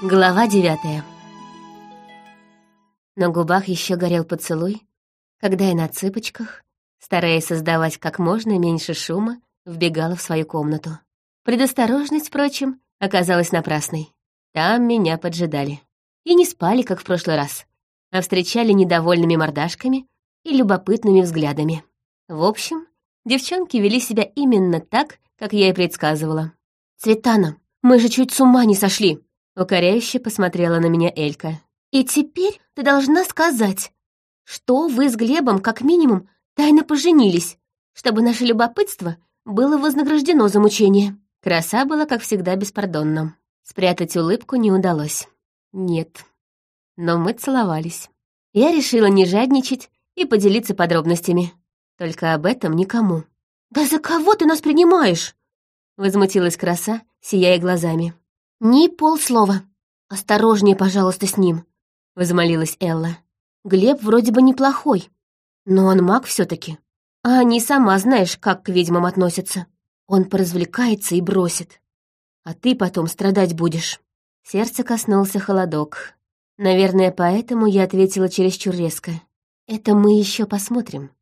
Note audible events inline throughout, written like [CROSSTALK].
Глава девятая. На губах еще горел поцелуй, когда я на цыпочках, стараясь создавать как можно меньше шума, вбегала в свою комнату. Предосторожность, впрочем, оказалась напрасной. Там меня поджидали. И не спали, как в прошлый раз, а встречали недовольными мордашками и любопытными взглядами. В общем, девчонки вели себя именно так, как я и предсказывала. «Цветана, мы же чуть с ума не сошли!» Укоряюще посмотрела на меня Элька. «И теперь ты должна сказать, что вы с Глебом как минимум тайно поженились, чтобы наше любопытство было вознаграждено за мучение». Краса была, как всегда, беспардонна. Спрятать улыбку не удалось. Нет. Но мы целовались. Я решила не жадничать и поделиться подробностями. Только об этом никому. «Да за кого ты нас принимаешь?» Возмутилась краса, сияя глазами. «Ни полслова. Осторожнее, пожалуйста, с ним», — возмолилась Элла. «Глеб вроде бы неплохой, но он маг все таки А не сама знаешь, как к ведьмам относятся. Он поразвлекается и бросит. А ты потом страдать будешь». Сердце коснулся холодок. Наверное, поэтому я ответила чересчур резко. «Это мы еще посмотрим.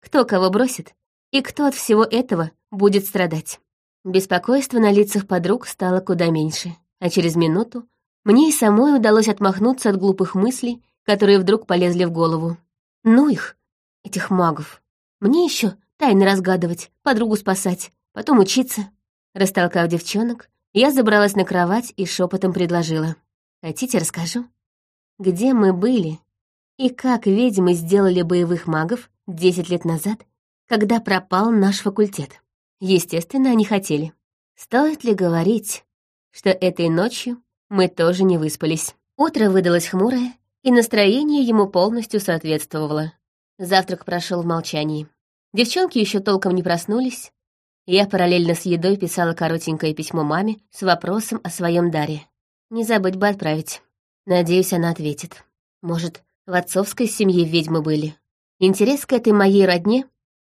Кто кого бросит, и кто от всего этого будет страдать». Беспокойство на лицах подруг стало куда меньше а через минуту мне и самой удалось отмахнуться от глупых мыслей, которые вдруг полезли в голову. Ну их, этих магов. Мне еще тайны разгадывать, подругу спасать, потом учиться. Растолкав девчонок, я забралась на кровать и шепотом предложила. «Хотите, расскажу? Где мы были и как ведьмы сделали боевых магов десять лет назад, когда пропал наш факультет? Естественно, они хотели. Стоит ли говорить, что этой ночью мы тоже не выспались. Утро выдалось хмурое, и настроение ему полностью соответствовало. Завтрак прошел в молчании. Девчонки еще толком не проснулись. Я параллельно с едой писала коротенькое письмо маме с вопросом о своем даре. Не забыть бы отправить. Надеюсь, она ответит. Может, в отцовской семье ведьмы были. Интерес к этой моей родне,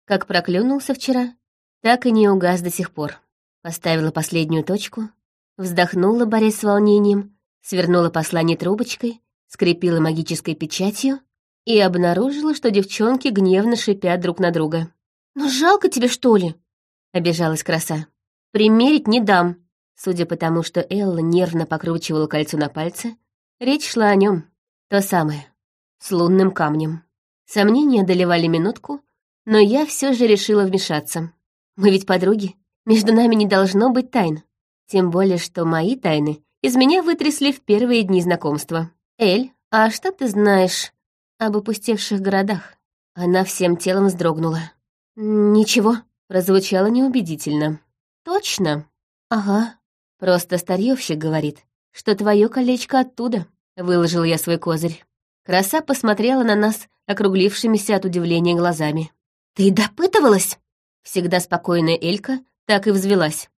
как проклюнулся вчера, так и не угас до сих пор. Поставила последнюю точку Вздохнула, борясь с волнением, свернула послание трубочкой, скрепила магической печатью и обнаружила, что девчонки гневно шипят друг на друга. «Ну жалко тебе, что ли?» — обижалась краса. «Примерить не дам». Судя по тому, что Элла нервно покручивала кольцо на пальце, речь шла о нем. То самое, с лунным камнем. Сомнения одолевали минутку, но я все же решила вмешаться. Мы ведь подруги, между нами не должно быть тайн. Тем более, что мои тайны из меня вытрясли в первые дни знакомства. «Эль, а что ты знаешь об опустевших городах?» Она всем телом вздрогнула. «Ничего», — прозвучало неубедительно. «Точно?» «Ага. Просто старьевщик говорит, что твое колечко оттуда», — выложил я свой козырь. Краса посмотрела на нас округлившимися от удивления глазами. «Ты допытывалась?» Всегда спокойная Элька так и взвелась.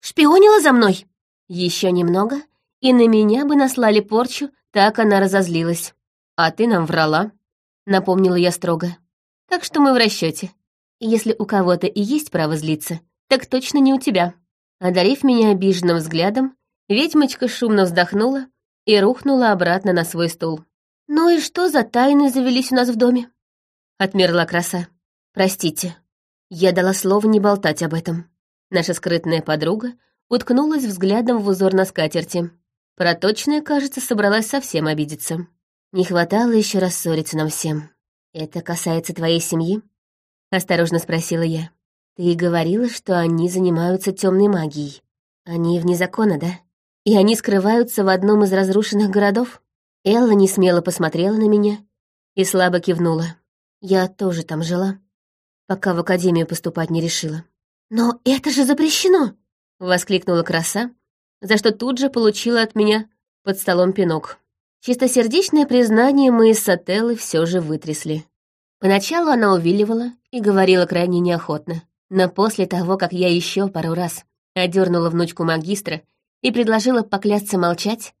Шпионила за мной? Еще немного, и на меня бы наслали порчу, так она разозлилась. А ты нам врала, напомнила я строго. Так что мы в расчете. Если у кого-то и есть право злиться, так точно не у тебя. Одарив меня обиженным взглядом, ведьмочка шумно вздохнула и рухнула обратно на свой стул. «Ну и что за тайны завелись у нас в доме?» Отмерла краса. «Простите, я дала слово не болтать об этом». Наша скрытная подруга уткнулась взглядом в узор на скатерти. Проточная, кажется, собралась совсем обидеться. Не хватало еще раз ссориться нам всем. «Это касается твоей семьи?» — осторожно спросила я. «Ты говорила, что они занимаются темной магией. Они вне закона, да? И они скрываются в одном из разрушенных городов?» Элла не смело посмотрела на меня и слабо кивнула. «Я тоже там жила, пока в академию поступать не решила». «Но это же запрещено!» — воскликнула краса, за что тут же получила от меня под столом пинок. Чистосердечное признание мы из Сателлы все же вытрясли. Поначалу она увиливала и говорила крайне неохотно, но после того, как я еще пару раз одернула внучку магистра и предложила поклясться молчать,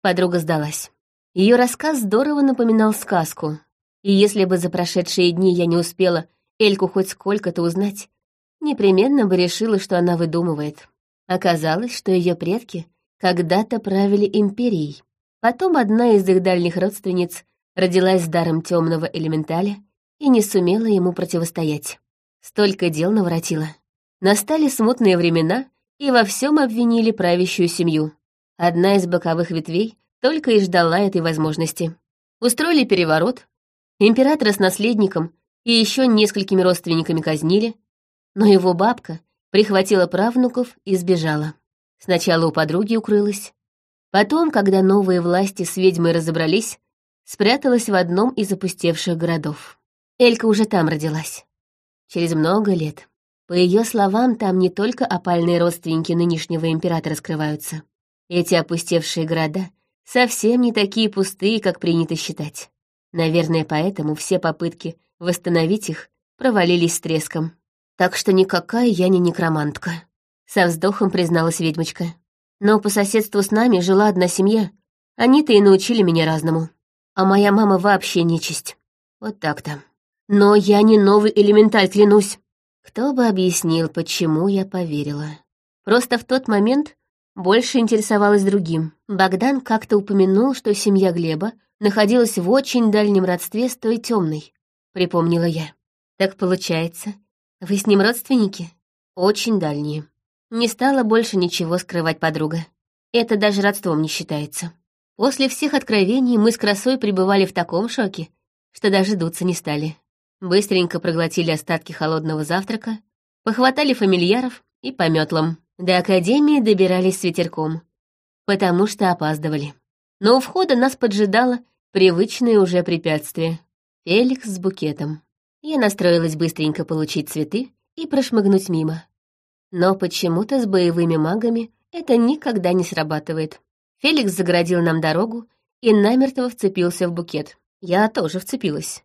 подруга сдалась. Ее рассказ здорово напоминал сказку, и если бы за прошедшие дни я не успела Эльку хоть сколько-то узнать, непременно бы решила, что она выдумывает. Оказалось, что ее предки когда-то правили империей. Потом одна из их дальних родственниц родилась с даром темного элементаля и не сумела ему противостоять. Столько дел наворотила. Настали смутные времена, и во всем обвинили правящую семью. Одна из боковых ветвей только и ждала этой возможности. Устроили переворот, императора с наследником и еще несколькими родственниками казнили, но его бабка прихватила правнуков и сбежала. Сначала у подруги укрылась, потом, когда новые власти с ведьмой разобрались, спряталась в одном из опустевших городов. Элька уже там родилась. Через много лет. По ее словам, там не только опальные родственники нынешнего императора скрываются. Эти опустевшие города совсем не такие пустые, как принято считать. Наверное, поэтому все попытки восстановить их провалились с треском. Так что никакая я не некромантка. Со вздохом призналась ведьмочка. Но по соседству с нами жила одна семья. Они-то и научили меня разному. А моя мама вообще нечисть. Вот так-то. Но я не новый элементаль, клянусь. Кто бы объяснил, почему я поверила. Просто в тот момент больше интересовалась другим. Богдан как-то упомянул, что семья Глеба находилась в очень дальнем родстве с той темной, припомнила я. Так получается, вы с ним родственники? Очень дальние. Не стала больше ничего скрывать подруга. Это даже родством не считается. После всех откровений мы с красой пребывали в таком шоке, что даже дуться не стали. Быстренько проглотили остатки холодного завтрака, похватали фамильяров и по метлам. До академии добирались с ветерком, потому что опаздывали. Но у входа нас поджидало привычное уже препятствие — Феликс с букетом. Я настроилась быстренько получить цветы и прошмыгнуть мимо. Но почему-то с боевыми магами это никогда не срабатывает. Феликс загородил нам дорогу и намертво вцепился в букет. Я тоже вцепилась.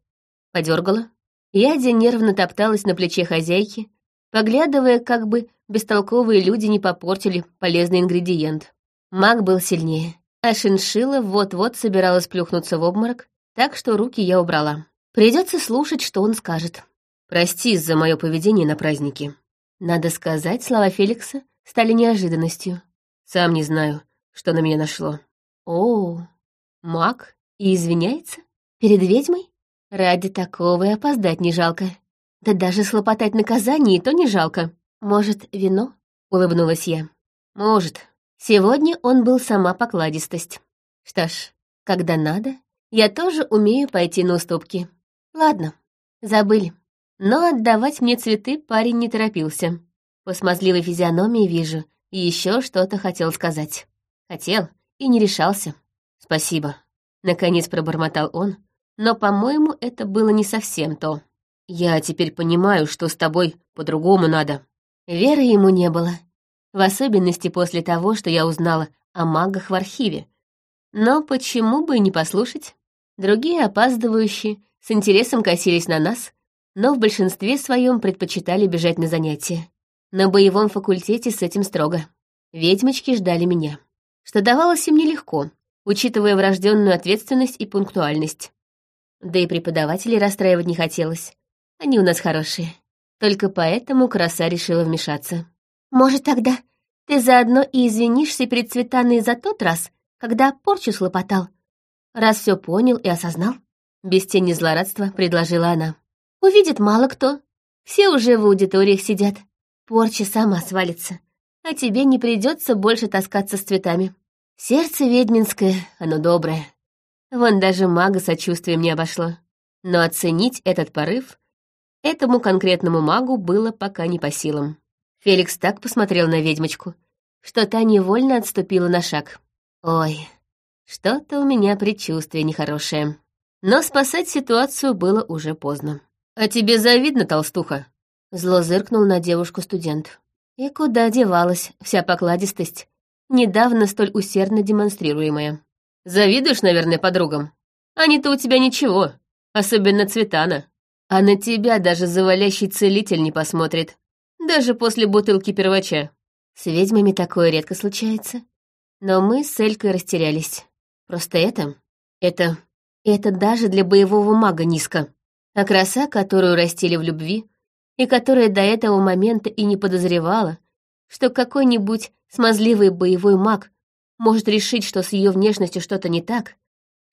Подергала. Ядя нервно топталась на плече хозяйки, поглядывая, как бы бестолковые люди не попортили полезный ингредиент. Маг был сильнее, а шиншила вот-вот собиралась плюхнуться в обморок, так что руки я убрала. Придется слушать, что он скажет. Прости за мое поведение на празднике. Надо сказать, слова Феликса стали неожиданностью. Сам не знаю, что на меня нашло. О, маг и извиняется? Перед ведьмой? Ради такого и опоздать не жалко. Да даже слопотать наказание и то не жалко. Может, вино? Улыбнулась я. Может. Сегодня он был сама покладистость. Что ж, когда надо, я тоже умею пойти на уступки. Ладно, забыли. Но отдавать мне цветы парень не торопился. По смазливой физиономии вижу, еще что-то хотел сказать. Хотел и не решался. Спасибо. Наконец пробормотал он, но, по-моему, это было не совсем то. Я теперь понимаю, что с тобой по-другому надо. Веры ему не было. В особенности после того, что я узнала о магах в архиве. Но почему бы и не послушать? Другие опаздывающие с интересом косились на нас, но в большинстве своем предпочитали бежать на занятия. На боевом факультете с этим строго. Ведьмочки ждали меня. Что давалось им нелегко, учитывая врожденную ответственность и пунктуальность. Да и преподавателей расстраивать не хотелось. Они у нас хорошие. Только поэтому краса решила вмешаться. «Может, тогда ты заодно и извинишься перед Цветаной за тот раз, когда порчу слопотал, раз все понял и осознал?» Без тени злорадства предложила она. «Увидит мало кто. Все уже в аудиториях сидят. Порча сама свалится. А тебе не придется больше таскаться с цветами. Сердце ведьминское, оно доброе. Вон даже мага сочувствием не обошло. Но оценить этот порыв этому конкретному магу было пока не по силам. Феликс так посмотрел на ведьмочку, что та невольно отступила на шаг. «Ой, что-то у меня предчувствие нехорошее». Но спасать ситуацию было уже поздно. «А тебе завидно, толстуха?» Зло зыркнул на девушку студент. И куда девалась вся покладистость, недавно столь усердно демонстрируемая. «Завидуешь, наверное, подругам? Они-то у тебя ничего, особенно Цветана. А на тебя даже завалящий целитель не посмотрит, даже после бутылки первача. С ведьмами такое редко случается. Но мы с Элькой растерялись. Просто это... Это это даже для боевого мага низко. А краса, которую растили в любви, и которая до этого момента и не подозревала, что какой-нибудь смазливый боевой маг может решить, что с ее внешностью что-то не так,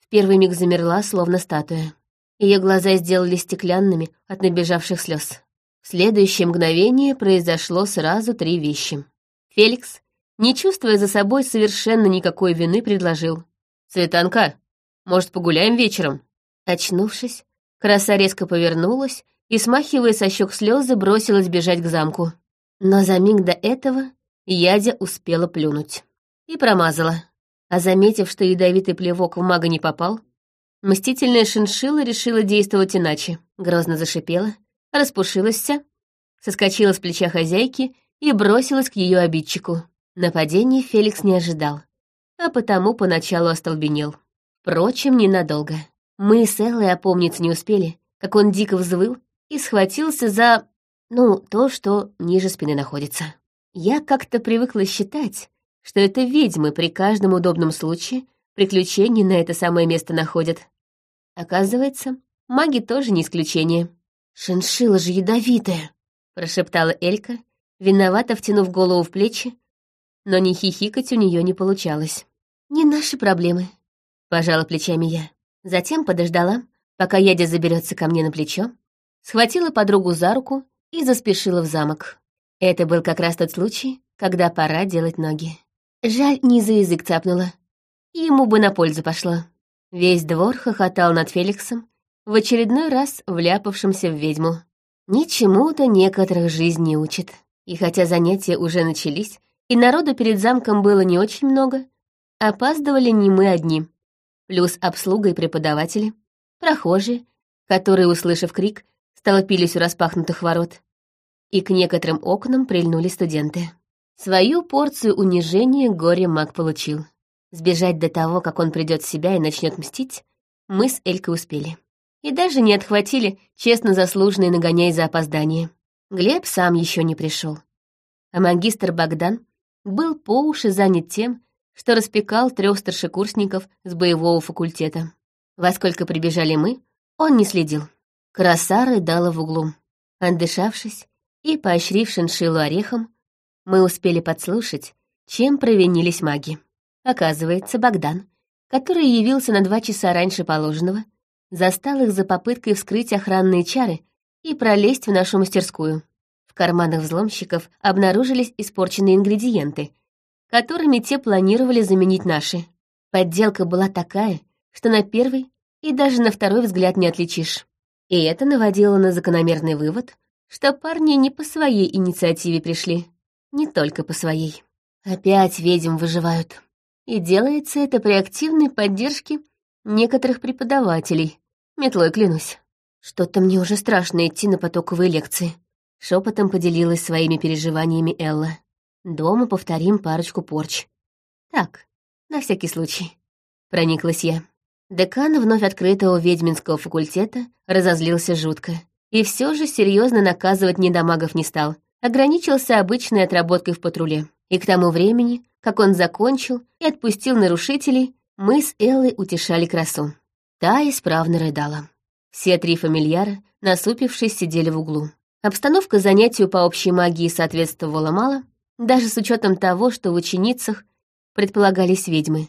в первый миг замерла, словно статуя. Ее глаза сделались стеклянными от набежавших слез. В следующее мгновение произошло сразу три вещи. Феликс, не чувствуя за собой совершенно никакой вины, предложил. «Цветанка, может, погуляем вечером?» Очнувшись, краса резко повернулась и, смахивая со щек слезы, бросилась бежать к замку. Но за миг до этого Ядя успела плюнуть. И промазала. А заметив, что ядовитый плевок в мага не попал, мстительная шиншилла решила действовать иначе. Грозно зашипела, распушилась вся, соскочила с плеча хозяйки и бросилась к ее обидчику. Нападение Феликс не ожидал, а потому поначалу остолбенел. Впрочем, ненадолго. Мы с Эллой опомниться не успели, как он дико взвыл и схватился за... ну, то, что ниже спины находится. Я как-то привыкла считать, что это ведьмы при каждом удобном случае приключений на это самое место находят. Оказывается, маги тоже не исключение. «Шиншилла же ядовитая!» — прошептала Элька, виновато втянув голову в плечи, но не хихикать у нее не получалось. «Не наши проблемы», — пожала плечами я. Затем подождала, пока Ядя заберется ко мне на плечо, схватила подругу за руку и заспешила в замок. Это был как раз тот случай, когда пора делать ноги. Жаль, не за язык цапнула. Ему бы на пользу пошло. Весь двор хохотал над Феликсом, в очередной раз вляпавшимся в ведьму. Ничему-то некоторых жизнь не учит. И хотя занятия уже начались, и народу перед замком было не очень много, опаздывали не мы одни. Плюс обслуга и преподаватели, прохожие, которые, услышав крик, столпились у распахнутых ворот, и к некоторым окнам прильнули студенты. Свою порцию унижения горе-маг получил. Сбежать до того, как он придет в себя и начнет мстить, мы с Элькой успели. И даже не отхватили честно заслуженный нагоняй за опоздание. Глеб сам еще не пришел. А магистр Богдан был по уши занят тем, что распекал трех старшекурсников с боевого факультета. Во сколько прибежали мы, он не следил. Краса рыдала в углу. Отдышавшись, и, поощрив шиншиллу орехом, мы успели подслушать, чем провинились маги. Оказывается, Богдан, который явился на два часа раньше положенного, застал их за попыткой вскрыть охранные чары и пролезть в нашу мастерскую. В карманах взломщиков обнаружились испорченные ингредиенты, которыми те планировали заменить наши. Подделка была такая, что на первый и даже на второй взгляд не отличишь. И это наводило на закономерный вывод, что парни не по своей инициативе пришли, не только по своей. Опять ведьм выживают. И делается это при активной поддержке некоторых преподавателей. Метлой клянусь. Что-то мне уже страшно идти на потоковые лекции. Шепотом поделилась своими переживаниями Элла. Дома повторим парочку порч. Так, на всякий случай. Прониклась я. Декан вновь открытого ведьминского факультета разозлился жутко. И все же серьезно наказывать недомагов не стал. Ограничился обычной отработкой в патруле. И к тому времени, как он закончил и отпустил нарушителей, мы с Эллой утешали красу. Та исправно рыдала. Все три фамильяра, насупившись, сидели в углу. Обстановка занятию по общей магии соответствовала мало, даже с учетом того, что в ученицах предполагались ведьмы.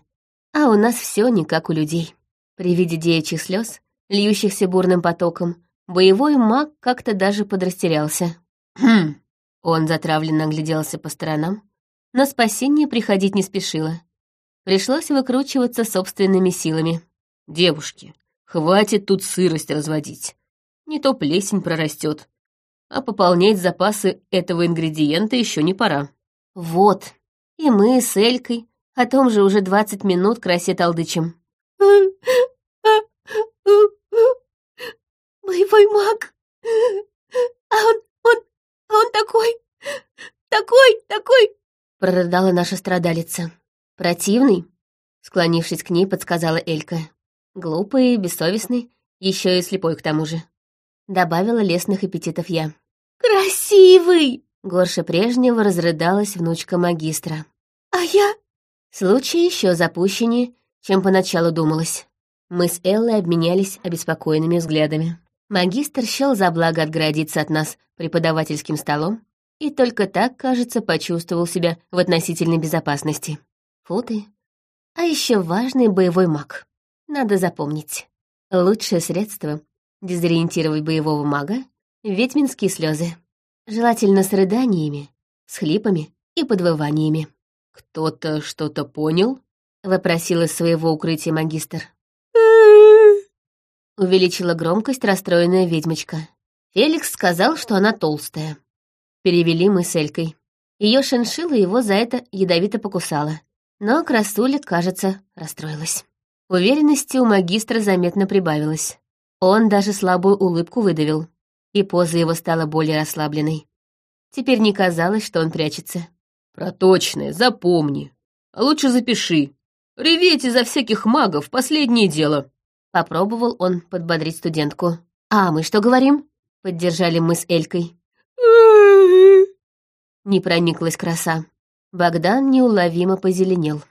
А у нас все не как у людей. При виде девичьих слез, льющихся бурным потоком, Боевой маг как-то даже подрастерялся. «Хм!» Он затравленно огляделся по сторонам, но спасение приходить не спешило. Пришлось выкручиваться собственными силами. «Девушки, хватит тут сырость разводить. Не то плесень прорастет, а пополнять запасы этого ингредиента еще не пора». «Вот, и мы с Элькой о том же уже двадцать минут красе толдычим». [LAUGHS] боевой маг. А он, он, он такой, такой, такой...» Прорыдала наша страдалица. «Противный?» Склонившись к ней, подсказала Элька. Глупый, бессовестный, еще и слепой к тому же. Добавила лесных аппетитов я. «Красивый!» Горше прежнего разрыдалась внучка магистра. «А я...» Случай еще запущеннее, чем поначалу думалось. Мы с Эллой обменялись обеспокоенными взглядами. Магистр счел за благо отгородиться от нас преподавательским столом и только так, кажется, почувствовал себя в относительной безопасности. Фу ты, А еще важный боевой маг. Надо запомнить. Лучшее средство дезориентировать боевого мага — ведьминские слезы. Желательно с рыданиями, с хлипами и подвываниями. «Кто-то что-то понял?» — вопросил из своего укрытия магистр. Увеличила громкость расстроенная ведьмочка. Феликс сказал, что она толстая. Перевели мы с Элькой. Ее шиншила его за это ядовито покусала. Но красуля, кажется, расстроилась. Уверенности у магистра заметно прибавилось. Он даже слабую улыбку выдавил, и поза его стала более расслабленной. Теперь не казалось, что он прячется. «Проточное, запомни. А лучше запиши. Реветь из-за всяких магов — последнее дело». Попробовал он подбодрить студентку. «А мы что говорим?» — поддержали мы с Элькой. [LAUGHS] Не прониклась краса. Богдан неуловимо позеленел.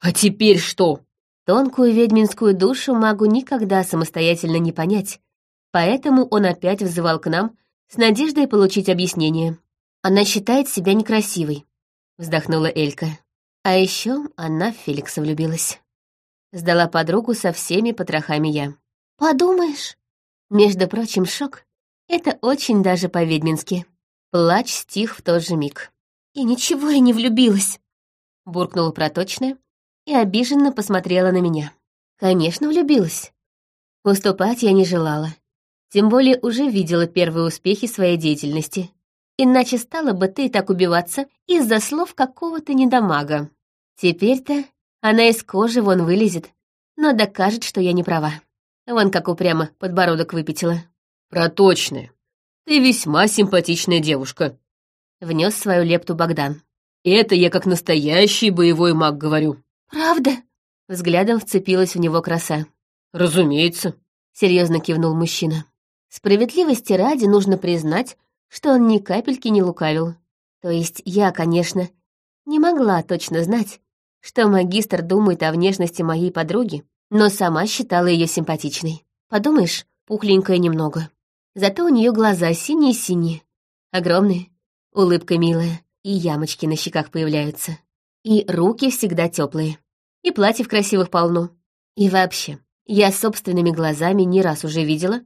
«А теперь что?» Тонкую ведьминскую душу магу никогда самостоятельно не понять, поэтому он опять взывал к нам с надеждой получить объяснение. «Она считает себя некрасивой», — вздохнула Элька. А еще она в Феликса влюбилась. Сдала подругу со всеми потрохами я. «Подумаешь». Между прочим, шок — это очень даже по-ведьмински. Плач стих в тот же миг. «И ничего я не влюбилась», — буркнула проточная, и обиженно посмотрела на меня. Конечно, влюбилась. Уступать я не желала. Тем более уже видела первые успехи своей деятельности. Иначе стала бы ты так убиваться из-за слов какого-то недомага. Теперь-то она из кожи вон вылезет, но докажет, что я не права. Вон как упрямо подбородок выпятила. «Проточная. Ты весьма симпатичная девушка», — внес свою лепту Богдан. «Это я как настоящий боевой маг говорю. «Правда?» Взглядом вцепилась в него краса. «Разумеется», — серьезно кивнул мужчина. Справедливости ради нужно признать, что он ни капельки не лукавил. То есть я, конечно, не могла точно знать, что магистр думает о внешности моей подруги, но сама считала ее симпатичной. Подумаешь, пухленькая немного. Зато у нее глаза синие-синие, огромные, улыбка милая, и ямочки на щеках появляются. И руки всегда теплые. И платьев красивых полно. И вообще, я собственными глазами не раз уже видела,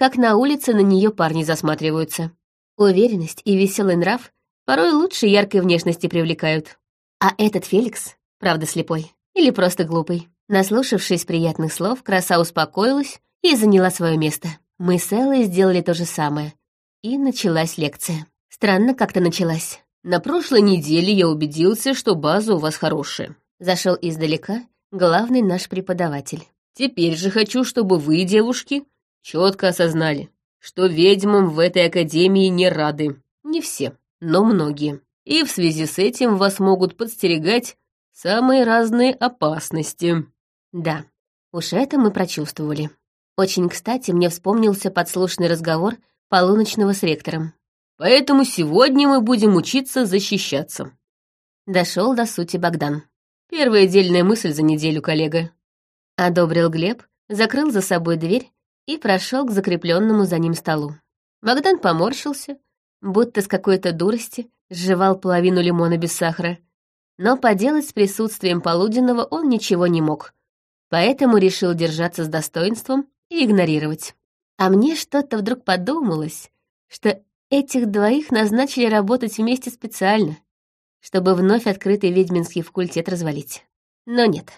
как на улице на нее парни засматриваются. Уверенность и веселый нрав порой лучше яркой внешности привлекают. А этот Феликс, правда слепой, или просто глупый. Наслушавшись приятных слов, краса успокоилась и заняла свое место. Мы с Эллой сделали то же самое. И началась лекция. Странно как-то началась. На прошлой неделе я убедился, что база у вас хорошая. Зашел издалека главный наш преподаватель. Теперь же хочу, чтобы вы, девушки, четко осознали, что ведьмам в этой академии не рады. Не все, но многие. И в связи с этим вас могут подстерегать самые разные опасности. Да, уж это мы прочувствовали. Очень кстати мне вспомнился подслушанный разговор полуночного с ректором. Поэтому сегодня мы будем учиться защищаться. Дошел до сути Богдан. Первая дельная мысль за неделю, коллега. Одобрил Глеб, закрыл за собой дверь и прошел к закрепленному за ним столу. Богдан поморщился, будто с какой-то дурости сживал половину лимона без сахара, но поделать с присутствием полуденного он ничего не мог, поэтому решил держаться с достоинством и игнорировать. А мне что-то вдруг подумалось, что Этих двоих назначили работать вместе специально, чтобы вновь открытый ведьминский факультет развалить. Но нет,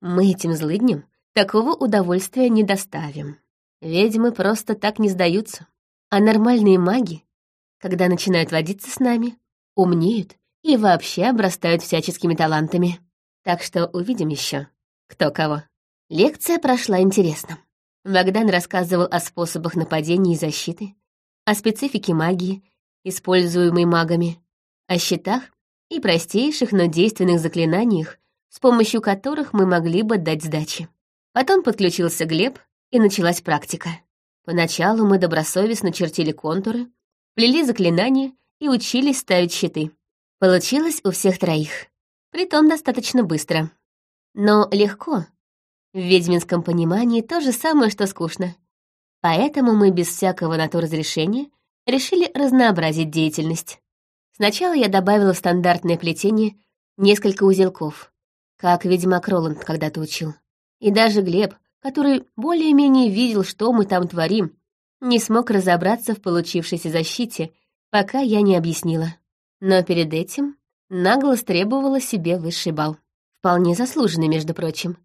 мы этим злыдням такого удовольствия не доставим. Ведьмы просто так не сдаются. А нормальные маги, когда начинают водиться с нами, умнеют и вообще обрастают всяческими талантами. Так что увидим еще, кто кого. Лекция прошла интересно. Богдан рассказывал о способах нападения и защиты, о специфике магии, используемой магами, о щитах и простейших, но действенных заклинаниях, с помощью которых мы могли бы дать сдачи. Потом подключился Глеб, и началась практика. Поначалу мы добросовестно чертили контуры, плели заклинания и учились ставить щиты. Получилось у всех троих. Притом достаточно быстро. Но легко. В ведьминском понимании то же самое, что скучно. Поэтому мы без всякого на то разрешения решили разнообразить деятельность. Сначала я добавила в стандартное плетение несколько узелков, как ведьмак Роланд когда-то учил. И даже Глеб, который более-менее видел, что мы там творим, не смог разобраться в получившейся защите, пока я не объяснила. Но перед этим нагло требовала себе высший бал. Вполне заслуженный, между прочим.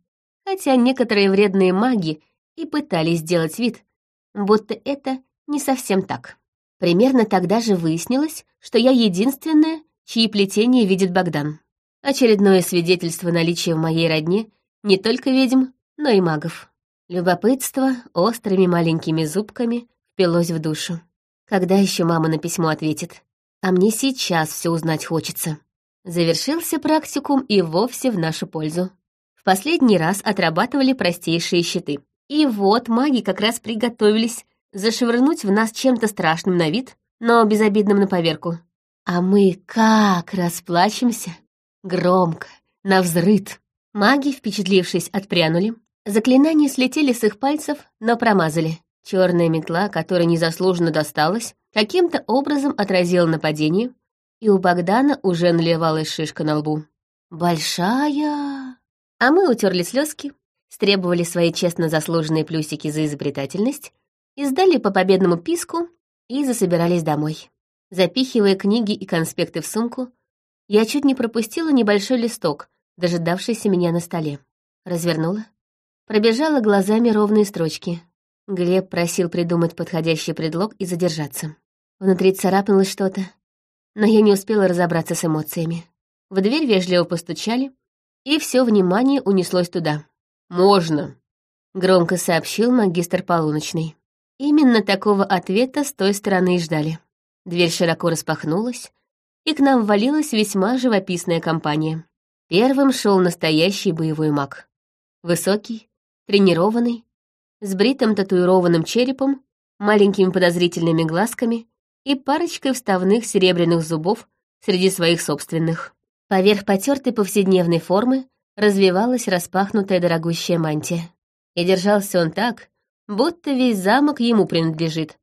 Хотя некоторые вредные маги и пытались сделать вид, будто это не совсем так. Примерно тогда же выяснилось, что я единственная, чьи плетения видит Богдан. Очередное свидетельство наличия в моей родне не только ведьм, но и магов. Любопытство острыми маленькими зубками впилось в душу. Когда еще мама на письмо ответит? А мне сейчас все узнать хочется. Завершился практикум и вовсе в нашу пользу. В последний раз отрабатывали простейшие щиты. И вот маги как раз приготовились зашвырнуть в нас чем-то страшным на вид, но безобидным на поверку. А мы как расплачемся? Громко, навзрыд. Маги, впечатлившись, отпрянули. Заклинания слетели с их пальцев, но промазали. Черная метла, которая незаслуженно досталась, каким-то образом отразила нападение, и у Богдана уже наливалась шишка на лбу. «Большая!» А мы утерли слезки, стребовали свои честно заслуженные плюсики за изобретательность издали по победному писку и засобирались домой. Запихивая книги и конспекты в сумку, я чуть не пропустила небольшой листок, дожидавшийся меня на столе. Развернула. Пробежала глазами ровные строчки. Глеб просил придумать подходящий предлог и задержаться. Внутри царапнулось что-то, но я не успела разобраться с эмоциями. В дверь вежливо постучали, и все внимание унеслось туда. «Можно», — громко сообщил магистр полуночный. Именно такого ответа с той стороны и ждали. Дверь широко распахнулась, и к нам ввалилась весьма живописная компания. Первым шел настоящий боевой маг. Высокий, тренированный, с бритым татуированным черепом, маленькими подозрительными глазками и парочкой вставных серебряных зубов среди своих собственных. Поверх потертой повседневной формы развивалась распахнутая дорогущая мантия. И держался он так, будто весь замок ему принадлежит.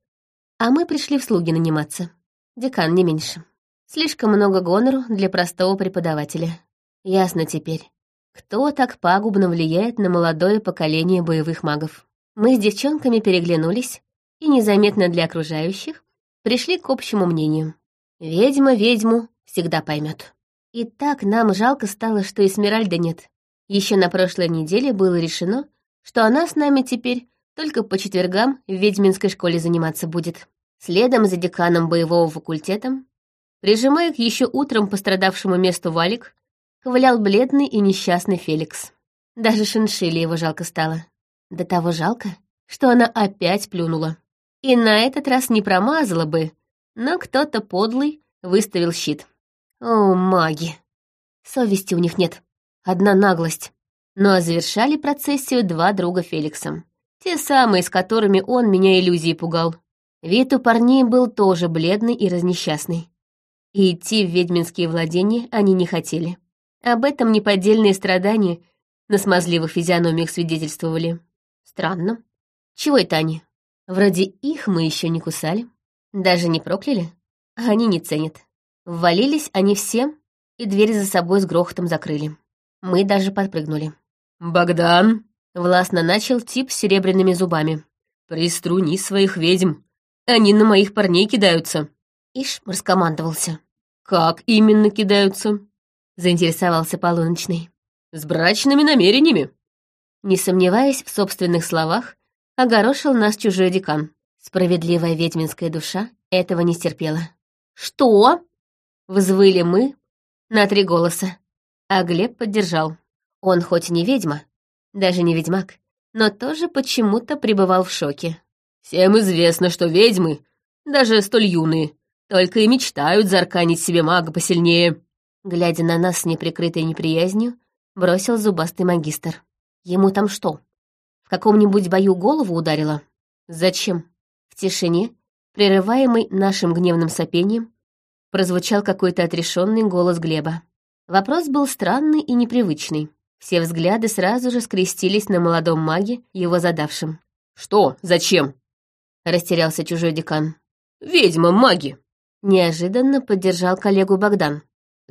А мы пришли в слуги наниматься. Декан не меньше. Слишком много гонору для простого преподавателя. Ясно теперь, кто так пагубно влияет на молодое поколение боевых магов. Мы с девчонками переглянулись и незаметно для окружающих пришли к общему мнению. Ведьма ведьму всегда поймет. И так нам жалко стало, что Эсмеральда нет. Еще на прошлой неделе было решено, что она с нами теперь только по четвергам в ведьминской школе заниматься будет. Следом за деканом боевого факультета, прижимая к еще утром пострадавшему месту валик, ковылял бледный и несчастный Феликс. Даже шиншили его жалко стало. До того жалко, что она опять плюнула. И на этот раз не промазала бы, но кто-то подлый выставил щит. О, маги! Совести у них нет. Одна наглость. Ну а завершали процессию два друга Феликса. Те самые, с которыми он меня иллюзией пугал. Вид у парней был тоже бледный и разнесчастный. И идти в ведьминские владения они не хотели. Об этом неподдельные страдания на смазливых физиономиях свидетельствовали. Странно. Чего это они? Вроде их мы еще не кусали. Даже не прокляли. А они не ценят. Ввалились они все, и дверь за собой с грохотом закрыли. Мы даже подпрыгнули. «Богдан!» Властно начал тип с серебряными зубами. «Приструни своих ведьм. Они на моих парней кидаются». Ишь, раскомандовался. «Как именно кидаются?» Заинтересовался полуночный. «С брачными намерениями». Не сомневаясь в собственных словах, огорошил нас чужой декан. Справедливая ведьминская душа этого не стерпела. «Что?» — взвыли мы на три голоса. А Глеб поддержал. Он хоть не ведьма, даже не ведьмак, но тоже почему-то пребывал в шоке. «Всем известно, что ведьмы, даже столь юные, только и мечтают зарканить себе мага посильнее». Глядя на нас с неприкрытой неприязнью, бросил зубастый магистр. «Ему там что, в каком-нибудь бою голову ударило? Зачем?» В тишине, прерываемый нашим гневным сопением, прозвучал какой-то отрешенный голос Глеба. Вопрос был странный и непривычный. Все взгляды сразу же скрестились на молодом маге, его задавшем. «Что? Зачем?» — растерялся чужой декан. «Ведьма, маги!» Неожиданно поддержал коллегу Богдан.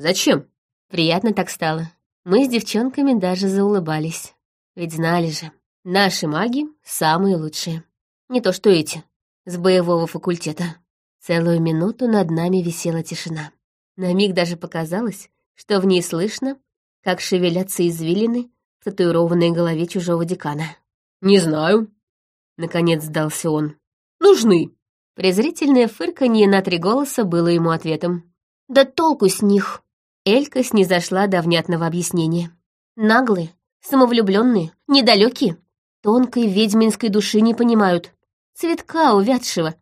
«Зачем?» Приятно так стало. Мы с девчонками даже заулыбались. Ведь знали же, наши маги самые лучшие. Не то что эти, с боевого факультета. Целую минуту над нами висела тишина. На миг даже показалось, что в ней слышно, как шевелятся извилины в татуированной голове чужого декана. «Не знаю», — наконец сдался он. «Нужны». Презрительное фырканье на три голоса было ему ответом. «Да толку с них!» Элька снизошла до внятного объяснения. «Наглые, самовлюбленные, недалекие, тонкой ведьминской души не понимают. Цветка увядшего,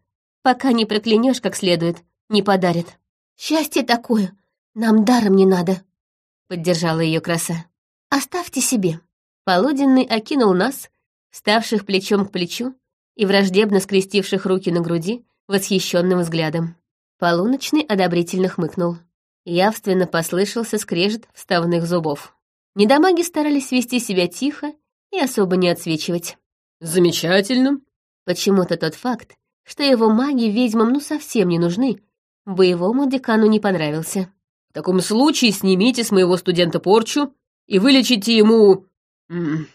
пока не проклянешь как следует, не подарит. Счастье такое, нам даром не надо», — поддержала ее краса. «Оставьте себе». Полуденный окинул нас, ставших плечом к плечу и враждебно скрестивших руки на груди, восхищенным взглядом. Полуночный одобрительно хмыкнул. Явственно послышался скрежет вставных зубов. Недомаги старались вести себя тихо и особо не отсвечивать. «Замечательно!» Почему-то тот факт, что его маги ведьмам ну совсем не нужны, боевому декану не понравился. «В таком случае снимите с моего студента порчу и вылечите ему... М -м,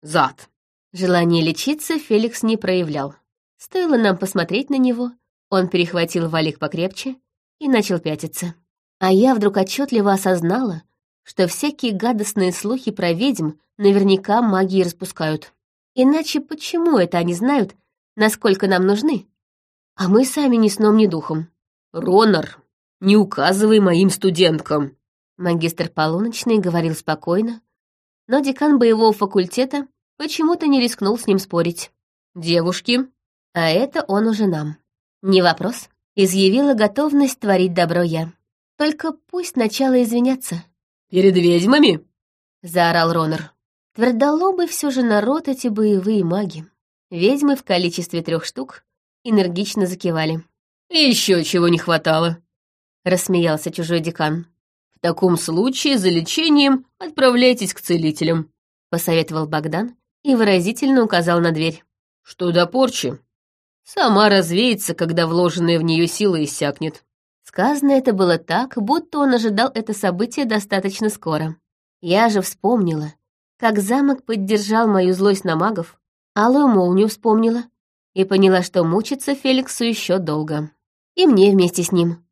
зад». Желание лечиться Феликс не проявлял. Стоило нам посмотреть на него, он перехватил валик покрепче и начал пятиться. А я вдруг отчетливо осознала, что всякие гадостные слухи про ведьм наверняка магии распускают. Иначе почему это они знают, насколько нам нужны? А мы сами ни сном, ни духом. «Ронар, не указывай моим студенткам!» Магистр Полуночный говорил спокойно, но декан боевого факультета почему-то не рискнул с ним спорить. «Девушки!» А это он уже нам. Не вопрос. Изъявила готовность творить добро я. Только пусть сначала извинятся. «Перед ведьмами?» — заорал Ронер. Твердолобы все же народ эти боевые маги. Ведьмы в количестве трех штук энергично закивали. Еще чего не хватало», — рассмеялся чужой декан. «В таком случае за лечением отправляйтесь к целителям», — посоветовал Богдан и выразительно указал на дверь. «Что до порчи? Сама развеется, когда вложенная в нее сила иссякнет». Сказано это было так, будто он ожидал это событие достаточно скоро. Я же вспомнила, как замок поддержал мою злость на магов, алую молнию вспомнила и поняла, что мучиться Феликсу еще долго. И мне вместе с ним.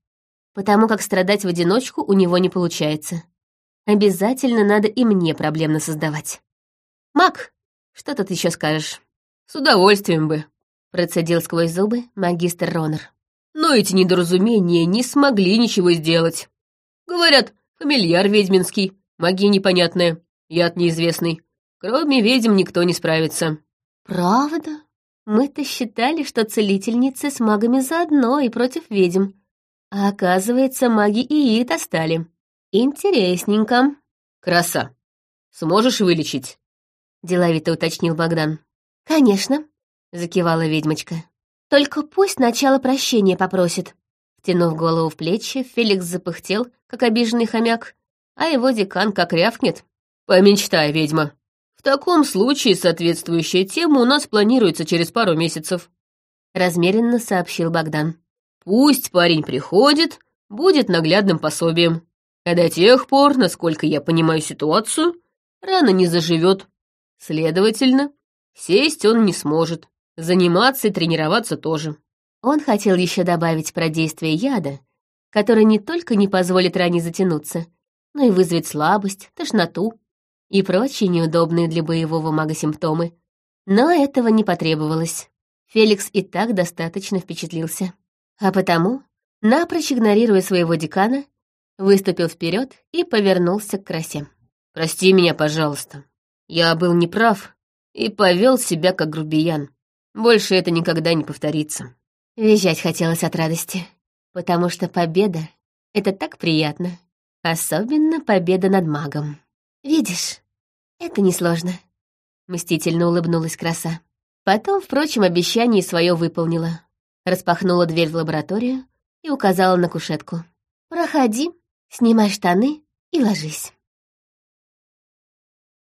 Потому как страдать в одиночку у него не получается. Обязательно надо и мне проблемно создавать. «Маг, что тут еще скажешь?» «С удовольствием бы», — процедил сквозь зубы магистр Ронер. «Но эти недоразумения не смогли ничего сделать. Говорят, фамильяр ведьминский, магия непонятная, яд неизвестный. Кроме ведьм никто не справится». «Правда? Мы-то считали, что целительницы с магами заодно и против ведьм. А оказывается, маги и это стали. Интересненько». «Краса. Сможешь вылечить?» деловито уточнил Богдан. «Конечно», — закивала ведьмочка. «Только пусть сначала прощения попросит». Втянув голову в плечи, Феликс запыхтел, как обиженный хомяк, а его декан как рявкнет. «Помечтай, ведьма. В таком случае соответствующая тема у нас планируется через пару месяцев», — размеренно сообщил Богдан. «Пусть парень приходит, будет наглядным пособием. А до тех пор, насколько я понимаю ситуацию, рано не заживет. Следовательно, сесть он не сможет, заниматься и тренироваться тоже. Он хотел еще добавить про действие яда, который не только не позволит ране затянуться, но и вызовет слабость, тошноту и прочие неудобные для боевого мага симптомы. Но этого не потребовалось. Феликс и так достаточно впечатлился. А потому, напрочь игнорируя своего декана, выступил вперед и повернулся к красе. «Прости меня, пожалуйста», я был неправ и повел себя как грубиян. Больше это никогда не повторится. Визжать хотелось от радости, потому что победа — это так приятно. Особенно победа над магом. Видишь, это несложно. Мстительно улыбнулась краса. Потом, впрочем, обещание свое выполнила. Распахнула дверь в лабораторию и указала на кушетку. «Проходи, снимай штаны и ложись».